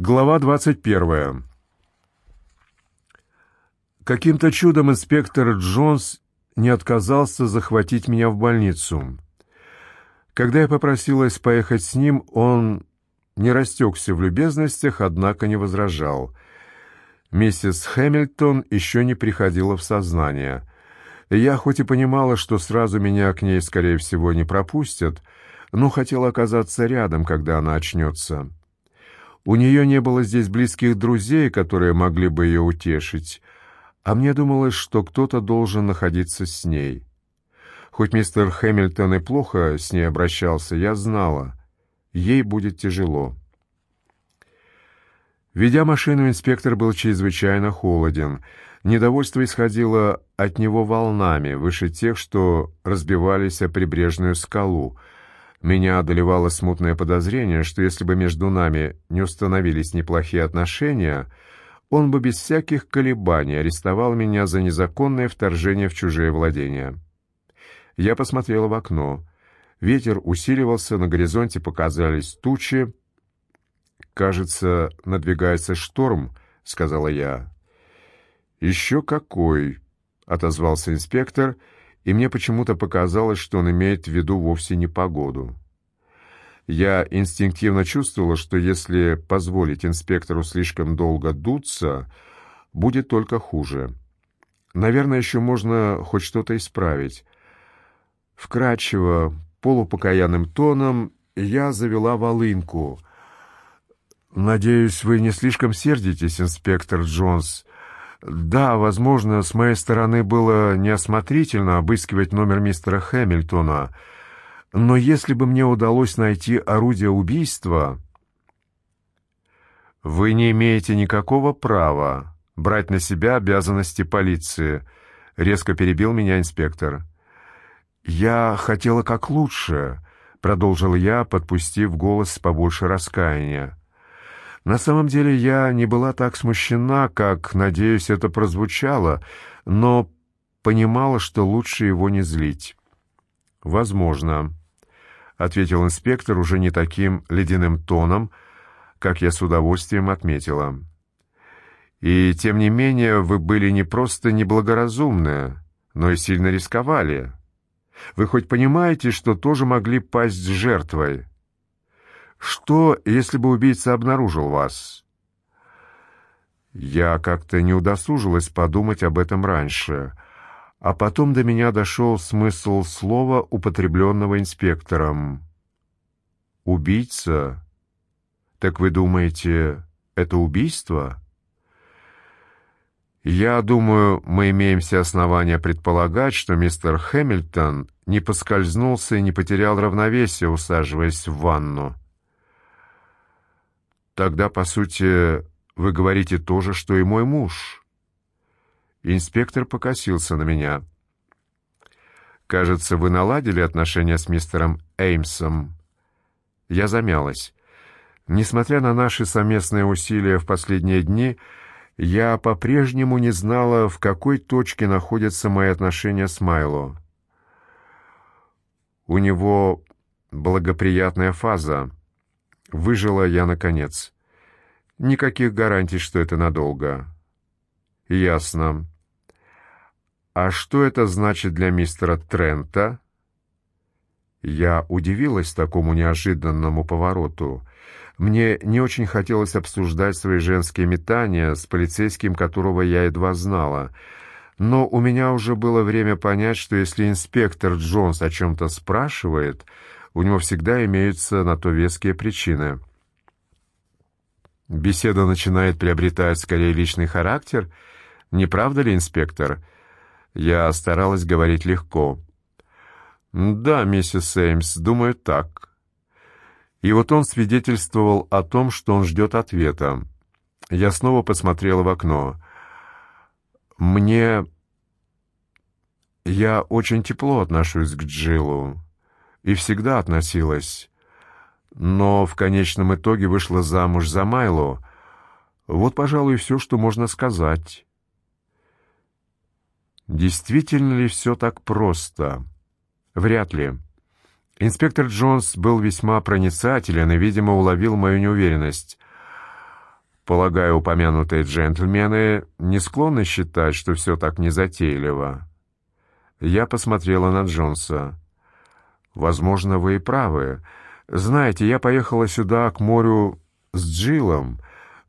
Глава 21. Каким-то чудом инспектор Джонс не отказался захватить меня в больницу. Когда я попросилась поехать с ним, он не растекся в любезностях, однако не возражал. Миссис Хэмилтон еще не приходила в сознание. Я хоть и понимала, что сразу меня к ней, скорее всего, не пропустят, но хотела оказаться рядом, когда она очнется. У нее не было здесь близких друзей, которые могли бы ее утешить, а мне думалось, что кто-то должен находиться с ней. Хоть мистер Хэмилтон и плохо с ней обращался, я знала, ей будет тяжело. Ведя машину, инспектор был чрезвычайно холоден. Недовольство исходило от него волнами, выше тех, что разбивались о прибрежную скалу — меня одолевало смутное подозрение, что если бы между нами не установились неплохие отношения, он бы без всяких колебаний арестовал меня за незаконное вторжение в чужие владения. Я посмотрела в окно. Ветер усиливался, на горизонте показались тучи. «Кажется, надвигается шторм», — сказала я. «Еще какой!» — отозвался инспектор — и мне почему-то показалось, что он имеет в виду вовсе не погоду. Я инстинктивно чувствовала, что если позволить инспектору слишком долго дуться, будет только хуже. Наверное, еще можно хоть что-то исправить. Вкрадчиво, полупокаянным тоном я завела волынку. «Надеюсь, вы не слишком сердитесь, инспектор Джонс. Да, возможно, с моей стороны было неосмотрительно обыскивать номер мистера Хэмилтона, но если бы мне удалось найти орудие убийства... Вы не имеете никакого права брать на себя обязанности полиции, резко перебил меня инспектор. Я хотела как лучше, продолжил я, подпустив голос побольше раскаяния. На самом деле я не была так смущена, как, надеюсь, это прозвучало, но понимала, что лучше его не злить. «Возможно», — ответил инспектор уже не таким ледяным тоном, как я с удовольствием отметила. «И тем не менее вы были не просто неблагоразумны, но и сильно рисковали. Вы хоть понимаете, что тоже могли пасть жертвой?» Что, если бы убийца обнаружил вас? Я как-то не удосужилась подумать об этом раньше, а потом до меня дошел смысл слова, употребленного инспектором. «Убийца? Так вы думаете, это убийство?» «Я думаю, мы имеем все основания предполагать, что мистер Хэмилтон не поскользнулся и не потерял равновесие, усаживаясь в ванну». Тогда, по сути, вы говорите то же, что и мой муж. Инспектор покосился на меня. Кажется, вы наладили отношения с мистером Эймсом. Я замялась. Несмотря на наши совместные усилия в последние дни, я по-прежнему не знала, в какой точке находятся мои отношения с Майло. У него благоприятная фаза. Выжила я наконец. Никаких гарантий, что это надолго. Ясно. А что это значит для мистера Трента? Я удивилась такому неожиданному повороту. Мне не очень хотелось обсуждать свои женские метания с полицейским, которого я едва знала. Но у меня уже было время понять, что если инспектор Джонс о чем-то спрашивает, у него всегда имеются на то веские причины. Беседа начинает приобретать скорее личный характер, не правда ли, инспектор? Я старалась говорить легко. Да, миссис Эймс, думаю так. И вот он свидетельствовал о том, что он ждет ответа. Я снова посмотрела в окно. Мне я очень тепло отношусь к Джилу и всегда относилась. Но в конечном итоге вышла замуж за Майло. Вот, пожалуй, все, что можно сказать. Действительно ли все так просто? Вряд ли. Инспектор Джонс был весьма проницателен и, видимо, уловил мою неуверенность. Полагаю, упомянутые джентльмены не склонны считать, что все так незатейливо. Я посмотрела на Джонса. Возможно, вы и правы. Знаете, я поехала сюда, к морю, с Джилом,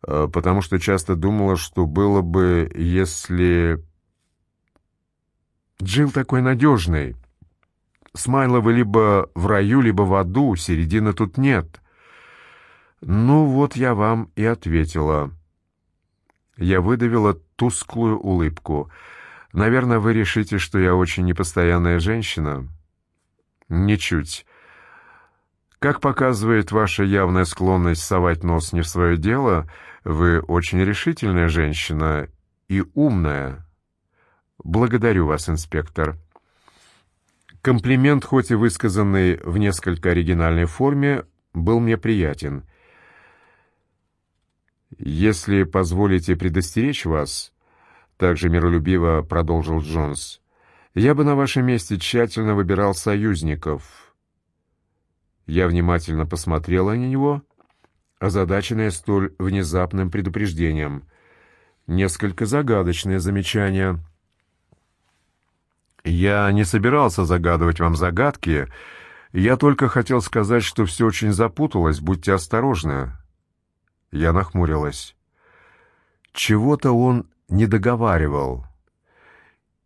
э, потому что часто думала, что было бы, если... Джилл такой надежный. Смайловы либо в раю, либо в аду, середины тут нет. «Ну вот я вам и ответила». Я выдавила тусклую улыбку. «Наверное, вы решите, что я очень непостоянная женщина?» «Ничуть. Как показывает ваша явная склонность совать нос не в свое дело, вы очень решительная женщина и умная. Благодарю вас, инспектор». Комплимент, хоть и высказанный в несколько оригинальной форме, был мне приятен. «Если позволите предостеречь вас», — также миролюбиво продолжил Джонс, «я бы на вашем месте тщательно выбирал союзников». Я внимательно посмотрела на него, озадаченная столь внезапным предупреждением. Несколько загадочное замечание. «Я не собирался загадывать вам загадки», я только хотел сказать, что все очень запуталось, будьте осторожны. Я нахмурилась. Чего-то он не договаривал.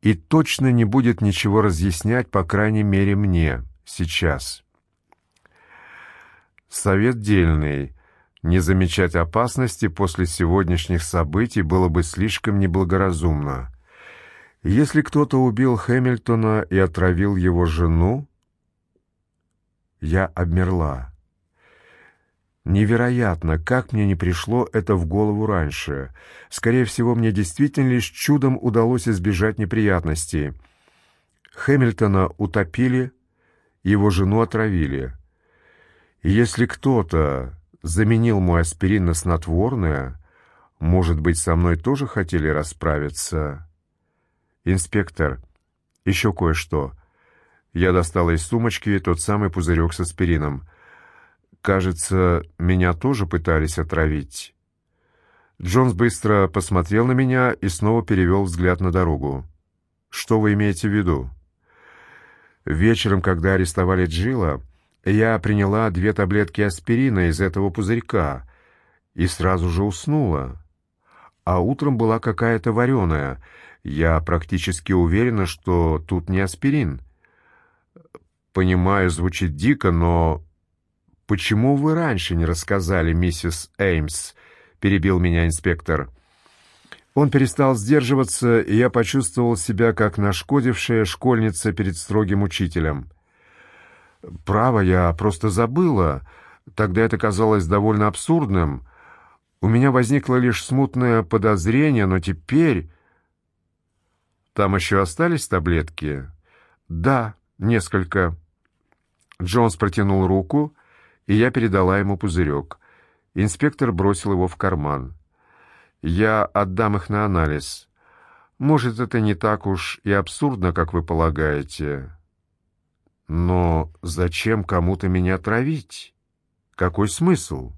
И точно не будет ничего разъяснять, по крайней мере, мне, сейчас. Совет дельный. Не замечать опасности после сегодняшних событий было бы слишком неблагоразумно. Если кто-то убил Хэмилтона и отравил его жену, я обмерла. Невероятно, как мне не пришло это в голову раньше. Скорее всего, мне действительно лишь чудом удалось избежать неприятностей. Хэмилтона утопили, его жену отравили. И если кто-то заменил мой аспирин на снотворное, может быть, со мной тоже хотели расправиться? Инспектор, еще кое-что. Я достала из сумочки тот самый пузырек с аспирином — Кажется, меня тоже пытались отравить. Джонс быстро посмотрел на меня и снова перевел взгляд на дорогу. Что вы имеете в виду? Вечером, когда арестовали Джилла, я приняла две таблетки аспирина из этого пузырька и сразу же уснула. А утром была какая-то вареная. Я практически уверена, что тут не аспирин. Понимаю, звучит дико, но «Почему вы раньше не рассказали, миссис Эймс?» — перебил меня инспектор. Он перестал сдерживаться, и я почувствовал себя как нашкодившая школьница перед строгим учителем. «Право, я просто забыла. Тогда это казалось довольно абсурдным. У меня возникло лишь смутное подозрение, но теперь...» «Там еще остались таблетки?» «Да, несколько». Джонс протянул руку и я передала ему пузырек. Инспектор бросил его в карман. «Я отдам их на анализ. Может, это не так уж и абсурдно, как вы полагаете. Но зачем кому-то меня травить? Какой смысл?»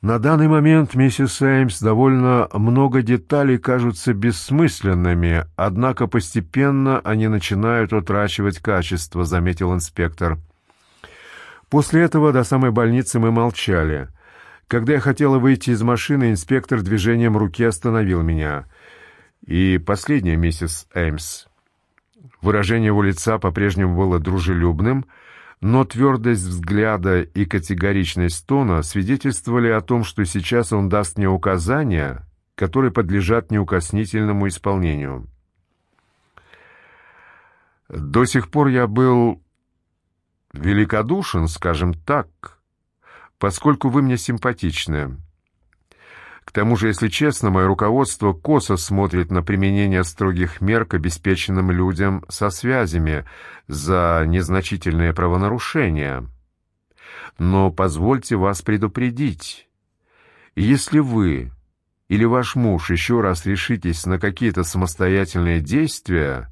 На данный момент, миссис Эймс, довольно много деталей кажутся бессмысленными, однако постепенно они начинают утрачивать качество, заметил инспектор. После этого до самой больницы мы молчали. Когда я хотела выйти из машины, инспектор движением руки остановил меня. И последняя миссис Эймс. Выражение его лица по-прежнему было дружелюбным, но твердость взгляда и категоричность тона свидетельствовали о том, что сейчас он даст мне указания, которые подлежат неукоснительному исполнению. До сих пор я был великодушен, скажем так, поскольку вы мне симпатичны. К тому же, если честно, мое руководство косо смотрит на применение строгих мер к обеспеченным людям со связями за незначительные правонарушения. Но позвольте вас предупредить. Если вы или ваш муж еще раз решитесь на какие-то самостоятельные действия,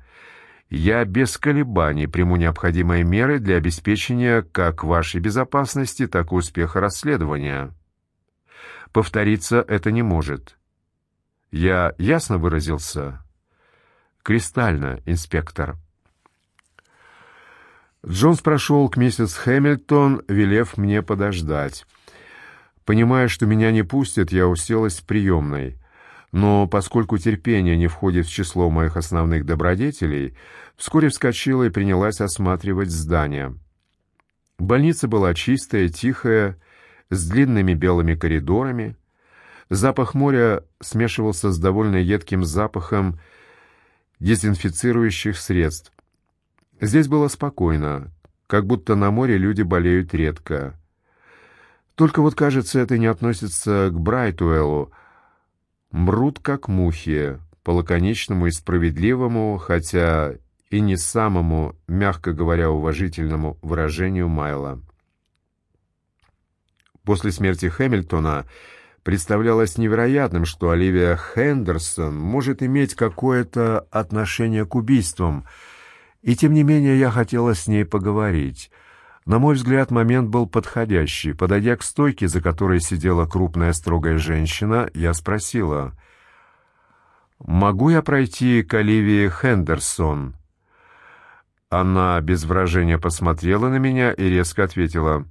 я без колебаний приму необходимые меры для обеспечения как вашей безопасности, так и успеха расследования. Повториться это не может. Я ясно выразился? Кристально, инспектор. Джонс прошел к миссис Хэмилтон, велев мне подождать. Понимая, что меня не пустят, я уселась в приемной. Но поскольку терпение не входит в число моих основных добродетелей, вскоре вскочила и принялась осматривать здание. Больница была чистая, тихая, с длинными белыми коридорами. Запах моря смешивался с довольно едким запахом дезинфицирующих средств. Здесь было спокойно, как будто на море люди болеют редко. Только вот, кажется, это не относится к Брайтуэллу. Мрут как мухи, по лаконичному и справедливому, хотя и не самому, мягко говоря, уважительному выражению Майла. После смерти Хэмилтона представлялось невероятным, что Оливия Хендерсон может иметь какое-то отношение к убийствам, и тем не менее я хотела с ней поговорить — на мой взгляд, момент был подходящий. Подойдя к стойке, за которой сидела крупная строгая женщина, я спросила, «Могу я пройти к Оливии Хендерсон?» Она без выражения посмотрела на меня и резко ответила,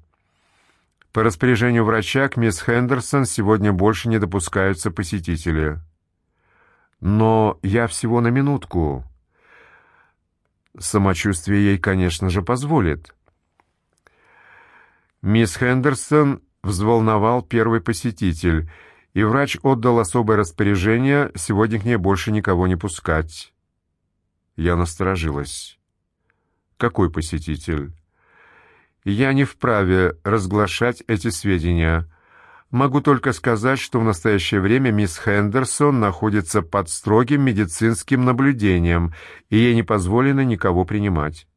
«По распоряжению врача к мисс Хендерсон сегодня больше не допускаются посетители». «Но я всего на минутку». Самочувствие ей, конечно же, позволит. Мисс Хендерсон взволновал первый посетитель, и врач отдал особое распоряжение сегодня к ней больше никого не пускать. Я насторожилась. «Какой посетитель?» «Я не вправе разглашать эти сведения. Могу только сказать, что в настоящее время мисс Хендерсон находится под строгим медицинским наблюдением, и ей не позволено никого принимать».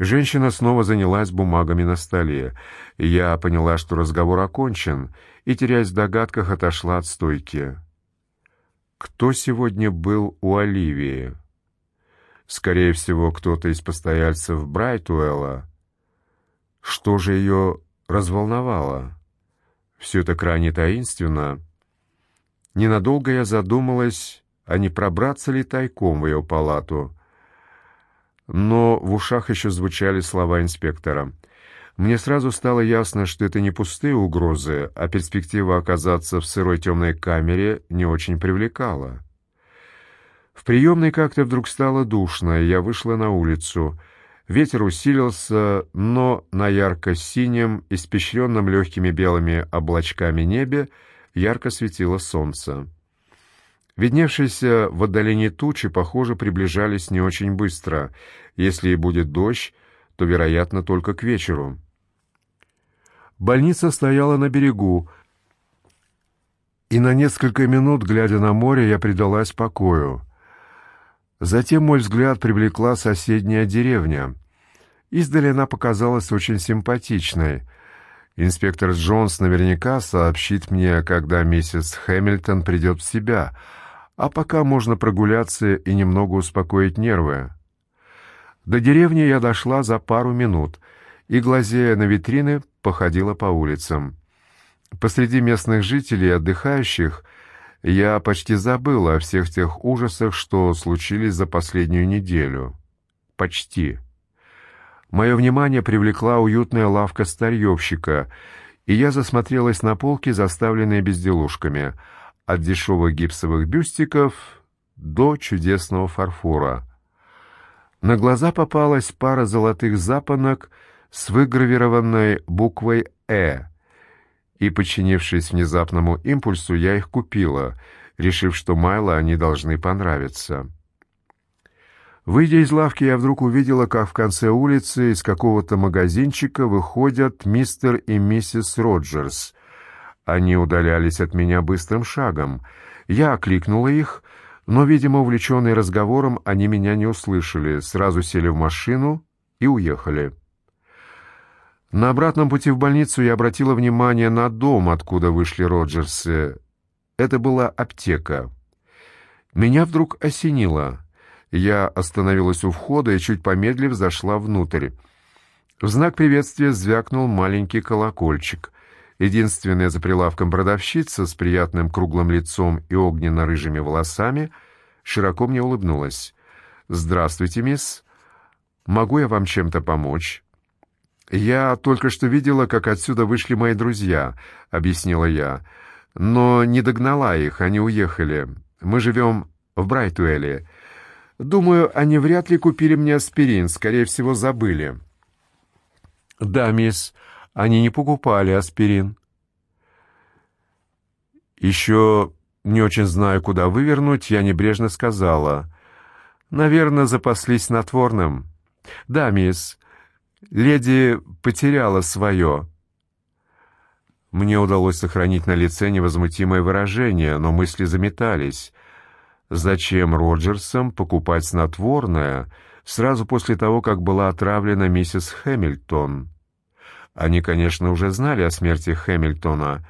Женщина снова занялась бумагами на столе. Я поняла, что разговор окончен, и, теряясь в догадках, отошла от стойки. Кто сегодня был у Оливии? Скорее всего, кто-то из постояльцев Брайтуэлла. Что же ее разволновало? Все это крайне таинственно. Ненадолго я задумалась, а не пробраться ли тайком в ее палату — но в ушах еще звучали слова инспектора. Мне сразу стало ясно, что это не пустые угрозы, а перспектива оказаться в сырой темной камере не очень привлекала. В приемной как-то вдруг стало душно, и я вышла на улицу. Ветер усилился, но на ярко-синем, испещренном легкими белыми облачками небе ярко светило солнце. Видневшиеся в отдалении тучи, похоже, приближались не очень быстро. Если и будет дождь, то, вероятно, только к вечеру. Больница стояла на берегу, и на несколько минут, глядя на море, я предалась покою. Затем мой взгляд привлекла соседняя деревня. Издали она показалась очень симпатичной. Инспектор Джонс наверняка сообщит мне, когда миссис Хэмилтон придет в себя — а пока можно прогуляться и немного успокоить нервы. До деревни я дошла за пару минут и, глазея на витрины, походила по улицам. Посреди местных жителей и отдыхающих я почти забыла о всех тех ужасах, что случились за последнюю неделю. Почти. Мое внимание привлекла уютная лавка старьевщика, и я засмотрелась на полки, заставленные безделушками — от дешевых гипсовых бюстиков до чудесного фарфора. На глаза попалась пара золотых запонок с выгравированной буквой «Э», и, подчинившись внезапному импульсу, я их купила, решив, что Майло они должны понравиться. Выйдя из лавки, я вдруг увидела, как в конце улицы из какого-то магазинчика выходят мистер и миссис Роджерс они удалялись от меня быстрым шагом. Я окликнула их, но, видимо, увлеченные разговором, они меня не услышали, сразу сели в машину и уехали. На обратном пути в больницу я обратила внимание на дом, откуда вышли Роджерсы. Это была аптека. Меня вдруг осенило. Я остановилась у входа и, чуть помедлив, зашла внутрь. В знак приветствия звякнул маленький колокольчик — Единственная за прилавком продавщица с приятным круглым лицом и огненно-рыжими волосами широко мне улыбнулась. «Здравствуйте, мисс. Могу я вам чем-то помочь?» «Я только что видела, как отсюда вышли мои друзья», — объяснила я. «Но не догнала их, они уехали. Мы живем в Брайтуэле. Думаю, они вряд ли купили мне аспирин, скорее всего, забыли». «Да, мисс, они не покупали аспирин». Еще не очень знаю, куда вывернуть, я небрежно сказала. «Наверное, запаслись снотворным». «Да, мисс, леди потеряла свое». Мне удалось сохранить на лице невозмутимое выражение, но мысли заметались. Зачем Роджерсам покупать снотворное сразу после того, как была отравлена миссис Хэмилтон? Они, конечно, уже знали о смерти Хэмилтона.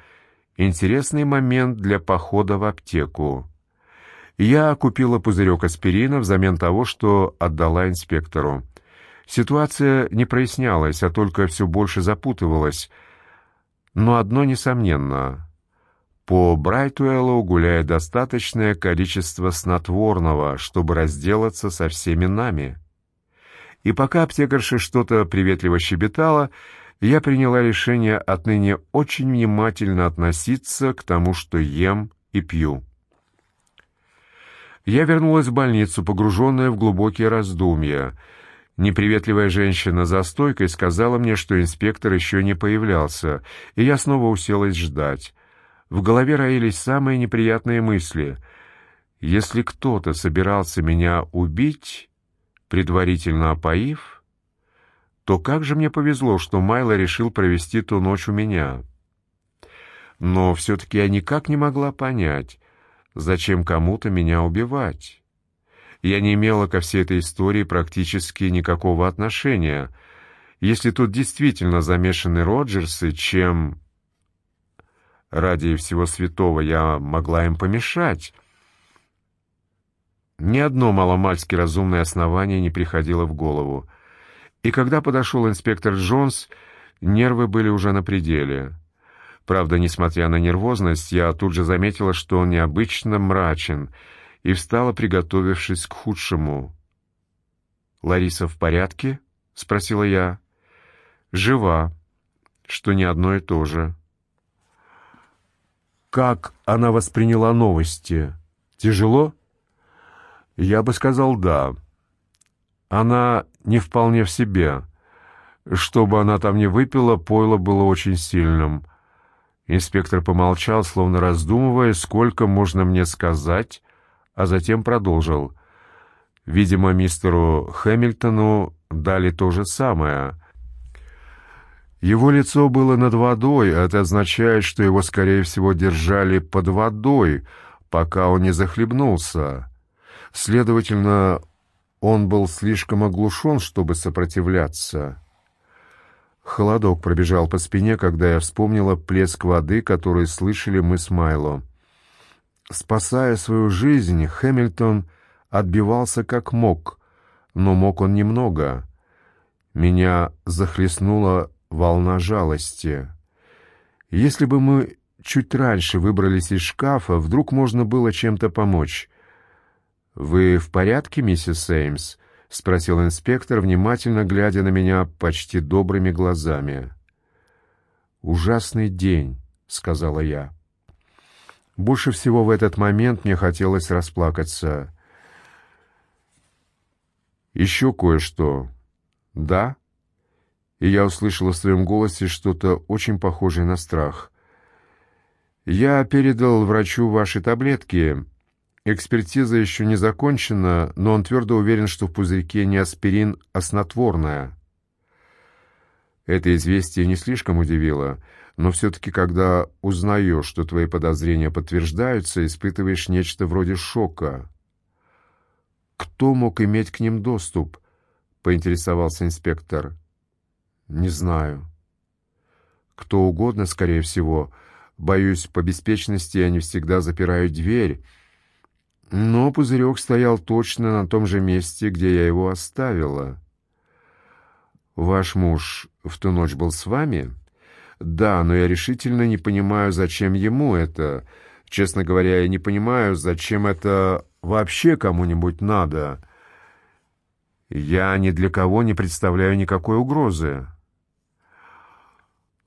Интересный момент для похода в аптеку. Я купила пузырек аспирина взамен того, что отдала инспектору. Ситуация не прояснялась, а только все больше запутывалась. Но одно несомненно. По Брайтуэллу гуляет достаточное количество снотворного, чтобы разделаться со всеми нами. И пока аптекарша что-то приветливо щебетала, я приняла решение отныне очень внимательно относиться к тому, что ем и пью. Я вернулась в больницу, погруженная в глубокие раздумья. Неприветливая женщина за стойкой сказала мне, что инспектор еще не появлялся, и я снова уселась ждать. В голове роились самые неприятные мысли. Если кто-то собирался меня убить, предварительно опоив то как же мне повезло, что Майло решил провести ту ночь у меня. Но все-таки я никак не могла понять, зачем кому-то меня убивать. Я не имела ко всей этой истории практически никакого отношения. Если тут действительно замешаны Роджерсы, чем... Ради всего святого я могла им помешать. Ни одно маломальски разумное основание не приходило в голову — и когда подошел инспектор Джонс, нервы были уже на пределе. Правда, несмотря на нервозность, я тут же заметила, что он необычно мрачен, и встала, приготовившись к худшему. «Лариса в порядке?» — спросила я. «Жива, что не одно и то же». «Как она восприняла новости? Тяжело?» «Я бы сказал, да». Она не вполне в себе. Что бы она там ни выпила, пойло было очень сильным. Инспектор помолчал, словно раздумывая, сколько можно мне сказать, а затем продолжил. Видимо, мистеру Хэмилтону дали то же самое. Его лицо было над водой, а это означает, что его, скорее всего, держали под водой, пока он не захлебнулся. Следовательно, он был слишком оглушен, чтобы сопротивляться. Холодок пробежал по спине, когда я вспомнила плеск воды, который слышали мы с Майло. Спасая свою жизнь, Хэмилтон отбивался как мог, но мог он немного. Меня захлестнула волна жалости. Если бы мы чуть раньше выбрались из шкафа, вдруг можно было чем-то помочь. «Вы в порядке, миссис Сеймс?» — спросил инспектор, внимательно глядя на меня почти добрыми глазами. «Ужасный день», — сказала я. Больше всего в этот момент мне хотелось расплакаться. «Еще кое-что. Да?» И я услышала в своем голосе что-то очень похожее на страх. «Я передал врачу ваши таблетки, Экспертиза еще не закончена, но он твердо уверен, что в пузырьке не аспирин, а снотворное. Это известие не слишком удивило, но все-таки, когда узнаешь, что твои подозрения подтверждаются, испытываешь нечто вроде шока. «Кто мог иметь к ним доступ?» — поинтересовался инспектор. «Не знаю». «Кто угодно, скорее всего. Боюсь, по беспечности я не всегда запираю дверь» но пузырек стоял точно на том же месте, где я его оставила. «Ваш муж в ту ночь был с вами?» Да, но я решительно не понимаю, зачем ему это. Честно говоря, я не понимаю, зачем это вообще кому-нибудь надо. Я ни для кого не представляю никакой угрозы.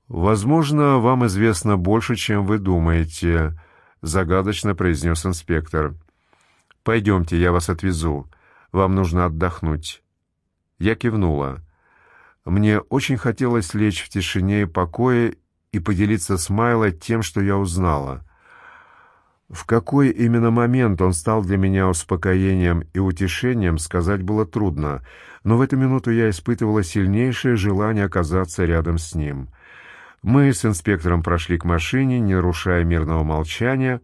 Возможно, вам известно больше, чем вы думаете, загадочно произнес инспектор. Пойдемте, я вас отвезу. Вам нужно отдохнуть. Я кивнула. Мне очень хотелось лечь в тишине и покое и поделиться с Майло тем, что я узнала. В какой именно момент он стал для меня успокоением и утешением, сказать было трудно, но в эту минуту я испытывала сильнейшее желание оказаться рядом с ним. Мы с инспектором прошли к машине, не нарушая мирного молчания.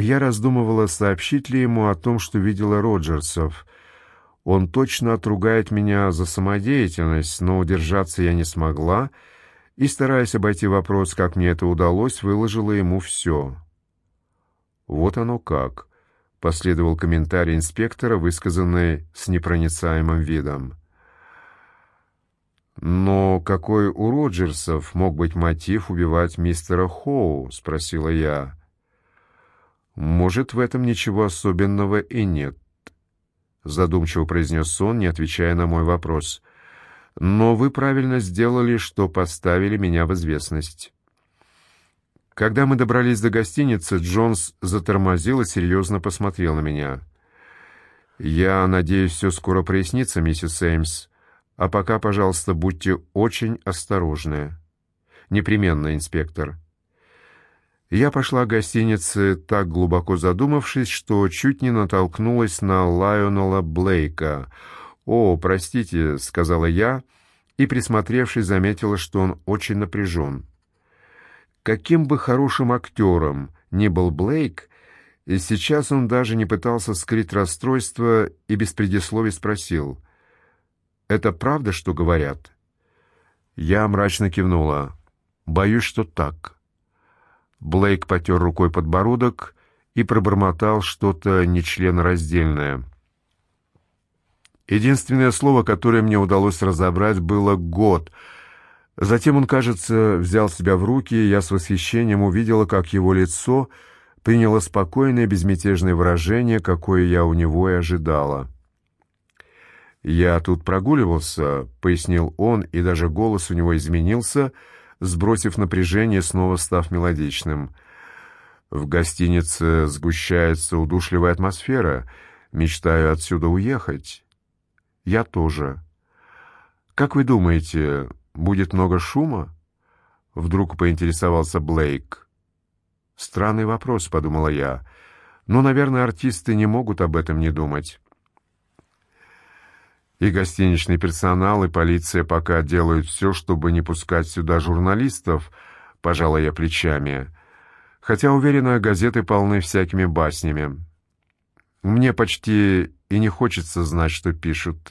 Я раздумывала, сообщить ли ему о том, что видела Роджерсов — он точно отругает меня за самодеятельность, но удержаться я не смогла и, стараясь обойти вопрос, как мне это удалось, выложила ему все. «Вот оно как», — последовал комментарий инспектора, высказанный с непроницаемым видом. «Но какой у Роджерсов мог быть мотив убивать мистера Хоу?» — спросила я. «Может, в этом ничего особенного и нет задумчиво произнес он, не отвечая на мой вопрос. Но вы правильно сделали, что поставили меня в известность. Когда мы добрались до гостиницы, Джонс затормозил и серьезно посмотрел на меня. Я надеюсь, все скоро прояснится, миссис Эймс. А пока, пожалуйста, будьте очень осторожны. Непременно, инспектор. Я пошла к гостинице, так глубоко задумавшись, что чуть не натолкнулась на Лайонела Блейка. «О, простите», — сказала я, и, присмотревшись, заметила, что он очень напряжен. Каким бы хорошим актером ни был Блейк, и сейчас он даже не пытался скрыть расстройство и без предисловий спросил. «Это правда, что говорят?» Я мрачно кивнула. «Боюсь, что так». Блейк потер рукой подбородок и пробормотал что-то нечленораздельное. Единственное слово, которое мне удалось разобрать, было «год». Затем он, кажется, взял себя в руки, и я с восхищением увидела, как его лицо приняло спокойное безмятежное выражение, какое я у него и ожидала. «Я тут прогуливался», — пояснил он, и даже голос у него изменился — сбросив напряжение, снова став мелодичным. В гостинице сгущается удушливая атмосфера. Мечтаю отсюда уехать. Я тоже. Как вы думаете, будет много шума? Вдруг поинтересовался Блейк. Странный вопрос, подумала я. Но, наверное, артисты не могут об этом не думать. И гостиничный персонал, и полиция пока делают все, чтобы не пускать сюда журналистов, пожала я плечами. Хотя, уверена, газеты полны всякими баснями. Мне почти и не хочется знать, что пишут.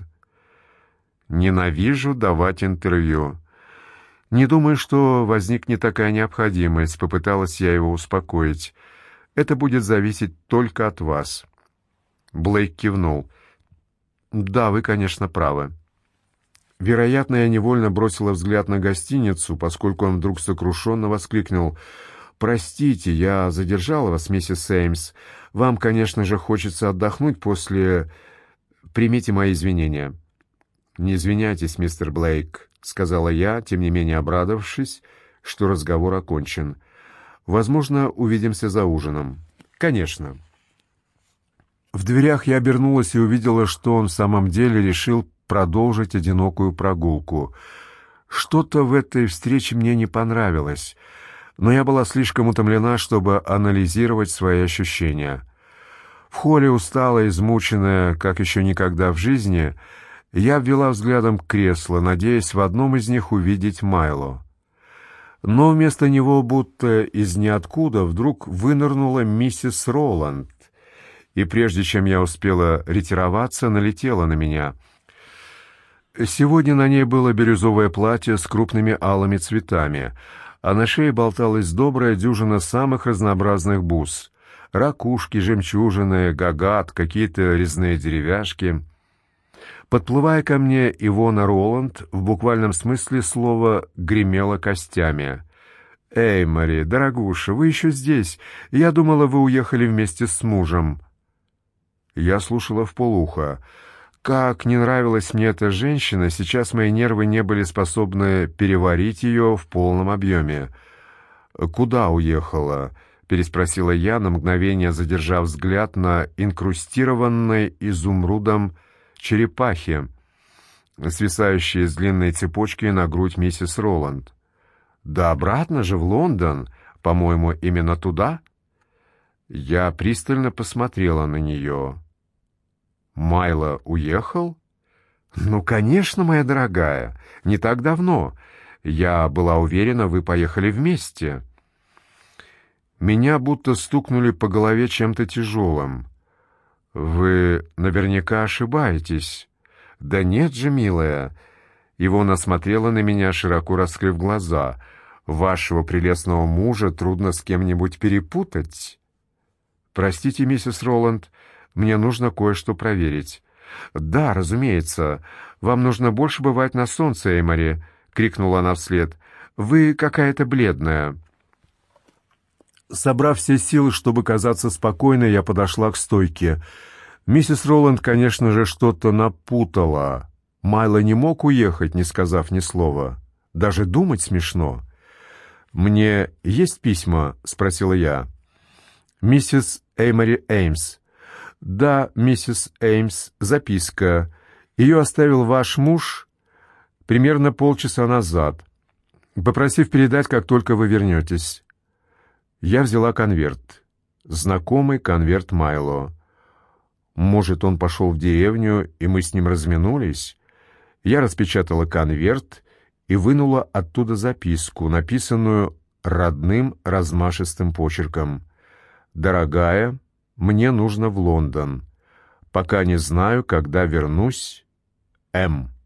Ненавижу давать интервью. Не думаю, что возникнет такая необходимость, попыталась я его успокоить. Это будет зависеть только от вас. Блейк кивнул. Да, вы, конечно, правы. Вероятно, я невольно бросила взгляд на гостиницу, поскольку он вдруг сокрушенно воскликнул: "Простите, я задержала вас, миссис Сеймс. Вам, конечно же, хочется отдохнуть после Примите мои извинения". "Не извиняйтесь, мистер Блейк", сказала я, тем не менее обрадовавшись, что разговор окончен. "Возможно, увидимся за ужином". "Конечно". В дверях я обернулась и увидела, что он в самом деле решил продолжить одинокую прогулку. Что-то в этой встрече мне не понравилось, но я была слишком утомлена, чтобы анализировать свои ощущения. В холле усталая, измученная, как еще никогда в жизни, я ввела взглядом кресло, надеясь в одном из них увидеть Майло. Но вместо него, будто из ниоткуда, вдруг вынырнула миссис Роланд и прежде чем я успела ретироваться, налетела на меня. Сегодня на ней было бирюзовое платье с крупными алыми цветами, а на шее болталась добрая дюжина самых разнообразных бус — ракушки, жемчужины, гагат, какие-то резные деревяшки. Подплывая ко мне, Ивона Роланд в буквальном смысле слова гремела костями. «Эй, Мари, дорогуша, вы еще здесь. Я думала, вы уехали вместе с мужем». Я слушала вполуха. Как не нравилась мне эта женщина, сейчас мои нервы не были способны переварить ее в полном объеме. «Куда уехала?» — переспросила я, на мгновение задержав взгляд на инкрустированной изумрудом черепахе, свисающей с длинной цепочки на грудь миссис Роланд. «Да обратно же, в Лондон. По-моему, именно туда?» Я пристально посмотрела на нее. «Майло уехал?» «Ну, конечно, моя дорогая. Не так давно. Я была уверена, вы поехали вместе». Меня будто стукнули по голове чем-то тяжелым. «Вы наверняка ошибаетесь». «Да нет же, милая». Ивона смотрела на меня, широко раскрыв глаза. «Вашего прелестного мужа трудно с кем-нибудь перепутать». «Простите, миссис Роланд, мне нужно кое-что проверить». «Да, разумеется. Вам нужно больше бывать на солнце, Эймори», — крикнула она вслед. «Вы какая-то бледная». Собрав все силы, чтобы казаться спокойной, я подошла к стойке. Миссис Роланд, конечно же, что-то напутала. Майло не мог уехать, не сказав ни слова. Даже думать смешно. «Мне есть письма?» — спросила я. «Миссис Эймори Эймс». «Да, миссис Эймс, записка. Ее оставил ваш муж примерно полчаса назад, попросив передать, как только вы вернетесь». Я взяла конверт. Знакомый конверт Майло. Может, он пошел в деревню, и мы с ним разминулись? Я распечатала конверт и вынула оттуда записку, написанную родным размашистым почерком. «Дорогая, мне нужно в Лондон. Пока не знаю, когда вернусь. М».